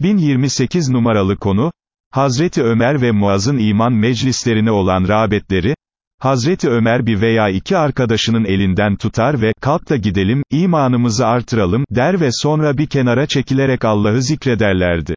1028 numaralı konu, Hazreti Ömer ve Muaz'ın iman meclislerine olan rağbetleri, Hazreti Ömer bir veya iki arkadaşının elinden tutar ve, kalk da gidelim, imanımızı artıralım, der ve sonra bir kenara çekilerek Allah'ı zikrederlerdi.